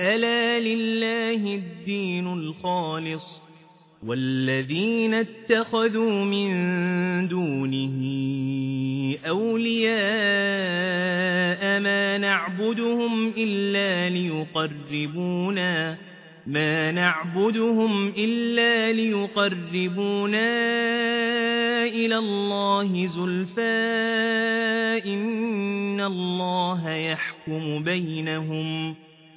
ألا لله الدين الخالص والذين اتخذوا من دونه أولياء ما نعبدهم إلا ليقربونا ما نعبدهم إلا ليقربونا إلى الله زلفى إن الله يحكم بينهم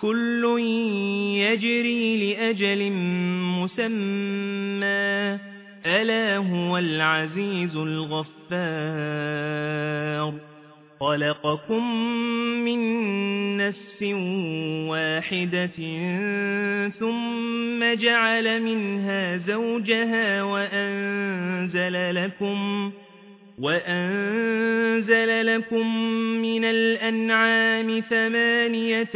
كل يجري لأجل مسمى ألا هو العزيز الغفار. خلقكم من نفس واحدة ثم جعل منها زوجها وأنزل لكم وأنزل لكم من الأنعام ثمانية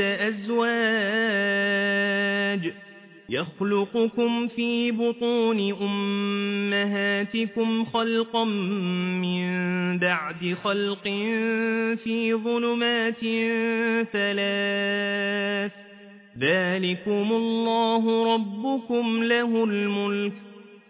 أزواج يخلقكم في بطون أمهاتكم خلقا من بعد خلق في ظلمات ثلاث ذلكم الله ربكم له الملك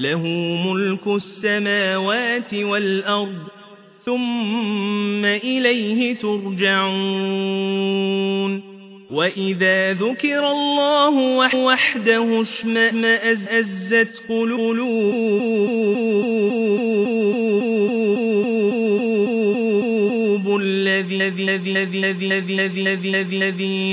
له ملك السماوات والأرض ثم إليه ترجعون. وإذا ذكر الله وحده اشمأزت قلوب الذي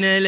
ലേല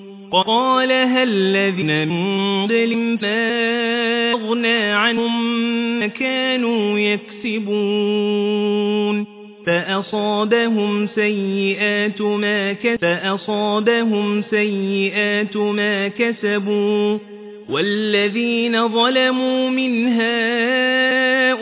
قال هل الذين من ظلم فاغنى عنهم ما كانوا يكسبون فأصابهم سيئات ما فأصابهم سيئات ما كسبوا والذين ظلموا من هؤلاء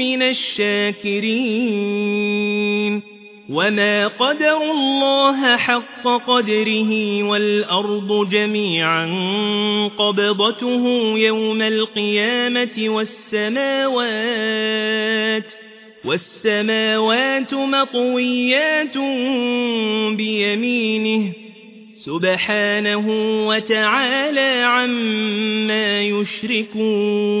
من الشاكرين وما قدر الله حق قدره والأرض جميعا قبضته يوم القيامة والسماوات والسماوات مطويات بيمينه سبحانه وتعالى عما يشركون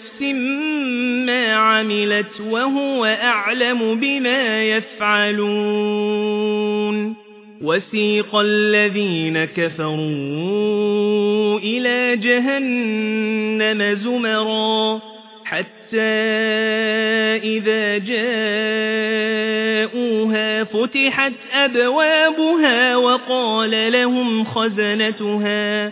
ما عملت وهو أعلم بما يفعلون وسيق الذين كفروا إلى جهنم زمرا حتى إذا جاءوها فتحت أبوابها وقال لهم خزنتها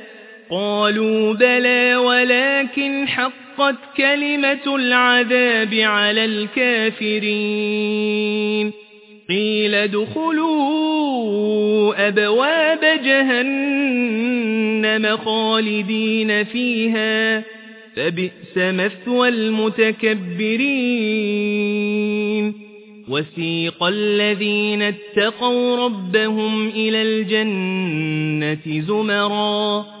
قالوا بلى ولكن حقت كلمة العذاب على الكافرين. قيل ادخلوا أبواب جهنم خالدين فيها. فبئس مثوى المتكبرين. وسيق الذين اتقوا ربهم إلى الجنة زمرا.